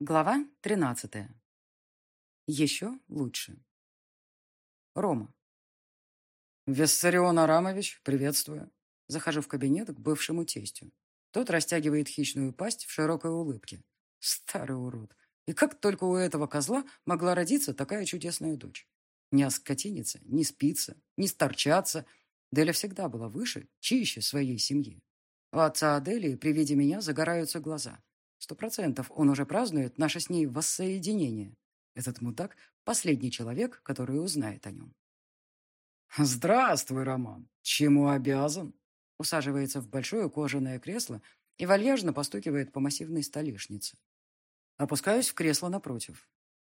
Глава 13. Еще лучше. Рома. «Виссарион Арамович, приветствую». Захожу в кабинет к бывшему тестю. Тот растягивает хищную пасть в широкой улыбке. Старый урод. И как только у этого козла могла родиться такая чудесная дочь? Не оскотиниться, не спиться, не сторчаться. Деля всегда была выше, чище своей семьи. У отца Аделии при виде меня загораются глаза. Сто процентов он уже празднует наше с ней воссоединение. Этот мудак — последний человек, который узнает о нем. «Здравствуй, Роман! Чему обязан?» Усаживается в большое кожаное кресло и вальяжно постукивает по массивной столешнице. Опускаюсь в кресло напротив.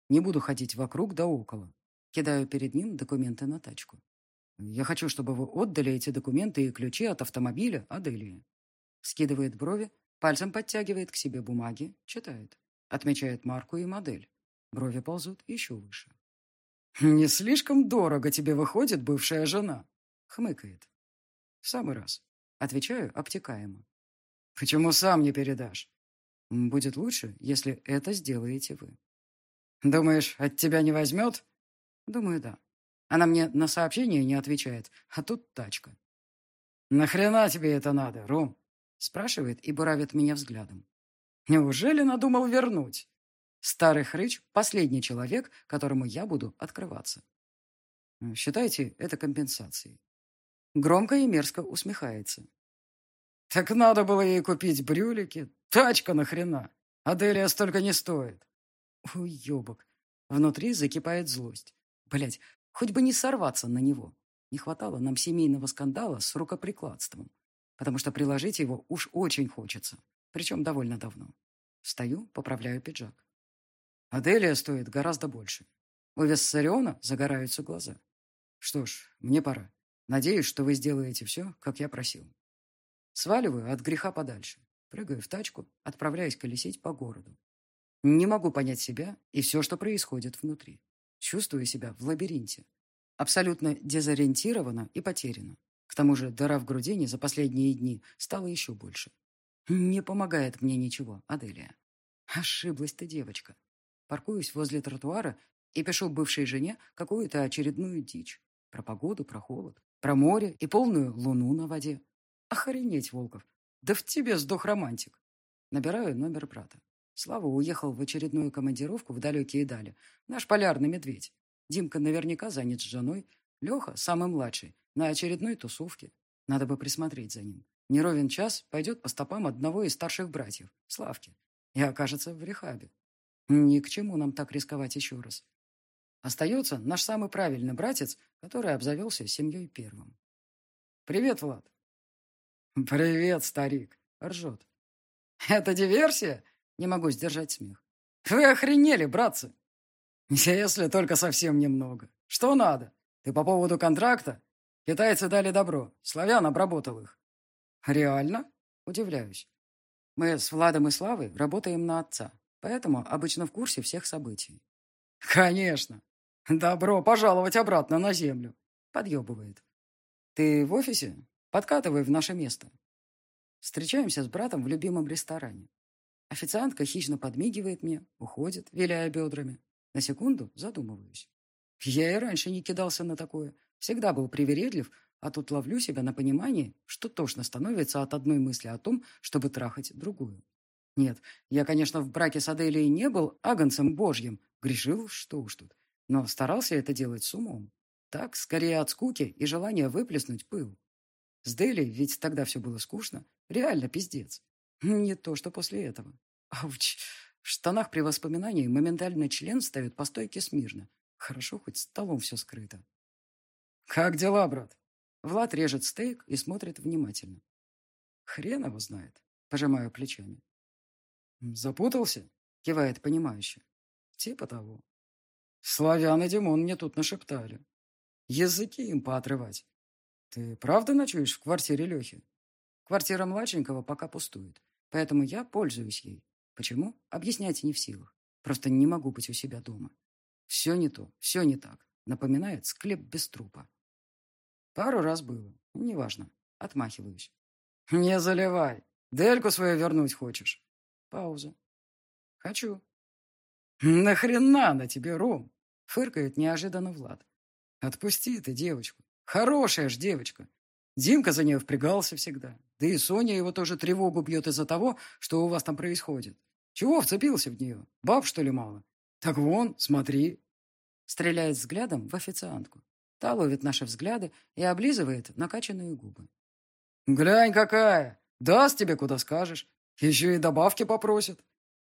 Не буду ходить вокруг да около. Кидаю перед ним документы на тачку. Я хочу, чтобы вы отдали эти документы и ключи от автомобиля Аделии. Скидывает брови, пальцем подтягивает к себе бумаги, читает. Отмечает марку и модель. Брови ползут еще выше. «Не слишком дорого тебе выходит бывшая жена?» Хмыкает. «В самый раз». Отвечаю обтекаемо. «Почему сам не передашь? Будет лучше, если это сделаете вы. Думаешь, от тебя не возьмет? Думаю, да. Она мне на сообщение не отвечает, а тут тачка. «Нахрена тебе это надо, Ром?» Спрашивает и буравит меня взглядом. «Неужели надумал вернуть?» Старый хрыч – последний человек, которому я буду открываться. Считайте это компенсацией. Громко и мерзко усмехается. Так надо было ей купить брюлики. Тачка нахрена. Аделия столько не стоит. Уебок. Внутри закипает злость. Блять, хоть бы не сорваться на него. Не хватало нам семейного скандала с рукоприкладством. Потому что приложить его уж очень хочется. Причем довольно давно. Встаю, поправляю пиджак. Аделия стоит гораздо больше. У Виссариона загораются глаза. Что ж, мне пора. Надеюсь, что вы сделаете все, как я просил. Сваливаю от греха подальше. Прыгаю в тачку, отправляюсь колесить по городу. Не могу понять себя и все, что происходит внутри. Чувствую себя в лабиринте. Абсолютно дезориентирована и потеряна. К тому же дыра в грудине за последние дни стала еще больше. Не помогает мне ничего, Аделия. Ошиблась ты, девочка. Паркуюсь возле тротуара и пишу бывшей жене какую-то очередную дичь. Про погоду, про холод, про море и полную луну на воде. Охренеть, Волков. Да в тебе сдох романтик. Набираю номер брата. Слава уехал в очередную командировку в далекие дали. Наш полярный медведь. Димка наверняка занят с женой. Леха, самый младший, на очередной тусовке. Надо бы присмотреть за ним. Неровен час пойдет по стопам одного из старших братьев, Славки, и окажется в рехабе. Ни к чему нам так рисковать еще раз. Остается наш самый правильный братец, который обзавелся семьей первым. «Привет, Влад!» «Привет, старик!» — ржет. «Это диверсия?» — не могу сдержать смех. «Вы охренели, братцы!» «Если только совсем немного. Что надо? Ты по поводу контракта? Китайцы дали добро, славян обработал их». «Реально?» — удивляюсь. Мы с Владом и Славой работаем на отца, поэтому обычно в курсе всех событий. «Конечно! Добро пожаловать обратно на землю!» — подъебывает. «Ты в офисе? Подкатывай в наше место. Встречаемся с братом в любимом ресторане. Официантка хищно подмигивает мне, уходит, виляя бедрами. На секунду задумываюсь. Я и раньше не кидался на такое. Всегда был привередлив, а тут ловлю себя на понимании, что тошно становится от одной мысли о том, чтобы трахать другую. Нет, я, конечно, в браке с Аделией не был агонцем божьим, грешил, что уж тут, но старался это делать с умом. Так, скорее от скуки и желания выплеснуть пыл. С Дели ведь тогда все было скучно. Реально пиздец. Не то, что после этого. Ауч. В штанах при воспоминании моментально член ставит по стойке смирно. Хорошо, хоть столом все скрыто. «Как дела, брат?» Влад режет стейк и смотрит внимательно. «Хрен его знает», — пожимаю плечами. «Запутался?» — кивает понимающе. «Типа того». «Славян и Димон мне тут нашептали. Языки им поотрывать. «Ты правда ночуешь в квартире Лехи?» «Квартира младшенького пока пустует, поэтому я пользуюсь ей. Почему? Объяснять не в силах. Просто не могу быть у себя дома. Все не то, все не так. Напоминает склеп без трупа. Пару раз было. Неважно. Отмахиваюсь. «Не заливай. Дельку свою вернуть хочешь?» Пауза. «Хочу. «Нахрена на тебе, Ром?» — фыркает неожиданно Влад. «Отпусти ты девочку. Хорошая ж девочка. Димка за нее впрягался всегда. Да и Соня его тоже тревогу бьет из-за того, что у вас там происходит. Чего вцепился в нее? Баб, что ли, мало? Так вон, смотри». Стреляет взглядом в официантку. Та ловит наши взгляды и облизывает накачанные губы. «Глянь какая! Даст тебе, куда скажешь. Еще и добавки попросит.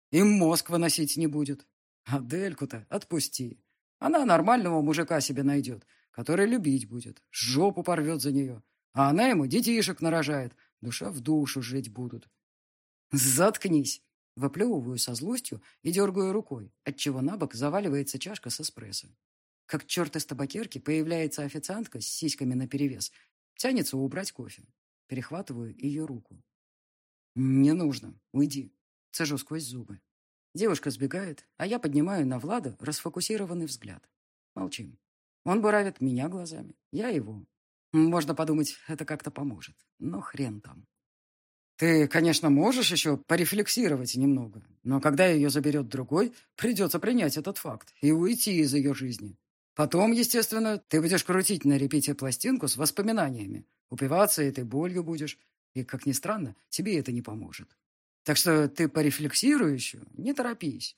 Им мозг выносить не будет. Адельку-то отпусти. Она нормального мужика себе найдет, который любить будет, жопу порвет за нее. А она ему детишек нарожает, душа в душу жить будут. Заткнись. Выплевываю со злостью и дергаю рукой, отчего на бок заваливается чашка с эспрессо. Как черт из табакерки появляется официантка с сиськами наперевес, тянется убрать кофе. Перехватываю ее руку. «Не нужно. Уйди». Цежу сквозь зубы. Девушка сбегает, а я поднимаю на Влада расфокусированный взгляд. Молчим. Он буравит меня глазами, я его. Можно подумать, это как-то поможет. Но хрен там. Ты, конечно, можешь еще порефлексировать немного, но когда ее заберет другой, придется принять этот факт и уйти из ее жизни. Потом, естественно, ты будешь крутить на репите пластинку с воспоминаниями, упиваться этой болью будешь, и, как ни странно, тебе это не поможет. Так что ты порефлексируй еще, не торопись.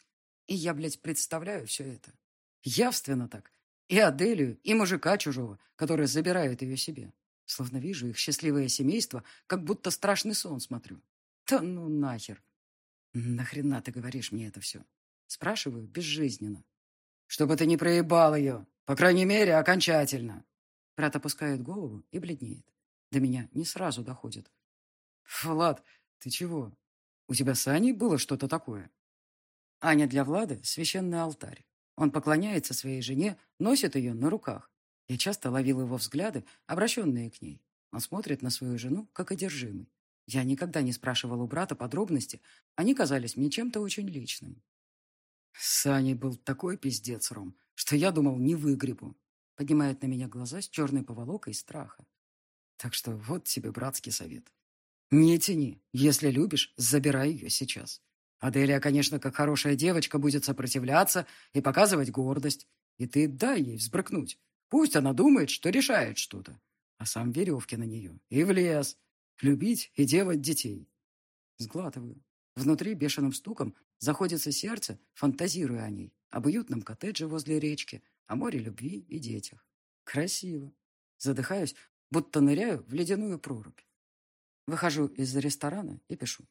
И я, блядь, представляю все это. Явственно так. И Аделию, и мужика чужого, который забирает ее себе. Словно вижу их счастливое семейство, как будто страшный сон смотрю. Да ну нахер. Нахрена ты говоришь мне это все? Спрашиваю безжизненно. Чтобы ты не проебал ее. По крайней мере, окончательно. Брат опускает голову и бледнеет. До меня не сразу доходит. Влад, ты чего? У тебя с Аней было что-то такое?» Аня для Влада — священный алтарь. Он поклоняется своей жене, носит ее на руках. Я часто ловил его взгляды, обращенные к ней. Он смотрит на свою жену, как одержимый. Я никогда не спрашивал у брата подробности, они казались мне чем-то очень личным. С Аней был такой пиздец, Ром, что я думал, не выгребу. Поднимает на меня глаза с черной поволокой страха. Так что вот тебе братский совет. «Не тяни. Если любишь, забирай ее сейчас. Аделия, конечно, как хорошая девочка, будет сопротивляться и показывать гордость. И ты дай ей взбрыкнуть. Пусть она думает, что решает что-то. А сам веревки на нее. И в лес. Любить и делать детей». Сглатываю. Внутри бешеным стуком заходится сердце, фантазируя о ней, об уютном коттедже возле речки, о море любви и детях. Красиво. Задыхаюсь, будто ныряю в ледяную прорубь. Выхожу из ресторана и пишу.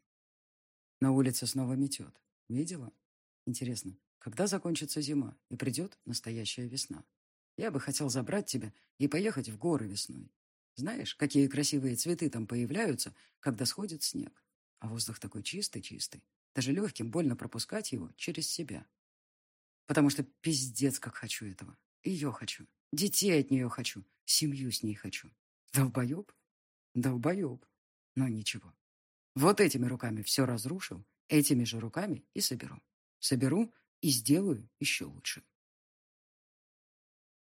На улице снова метет. Видела? Интересно, когда закончится зима и придет настоящая весна? Я бы хотел забрать тебя и поехать в горы весной. Знаешь, какие красивые цветы там появляются, когда сходит снег. А воздух такой чистый-чистый. Даже легким больно пропускать его через себя. Потому что пиздец, как хочу этого. Ее хочу. Детей от нее хочу. Семью с ней хочу. Долбоеб? Долбоеб. Но ничего. Вот этими руками все разрушил, этими же руками и соберу. Соберу и сделаю еще лучше.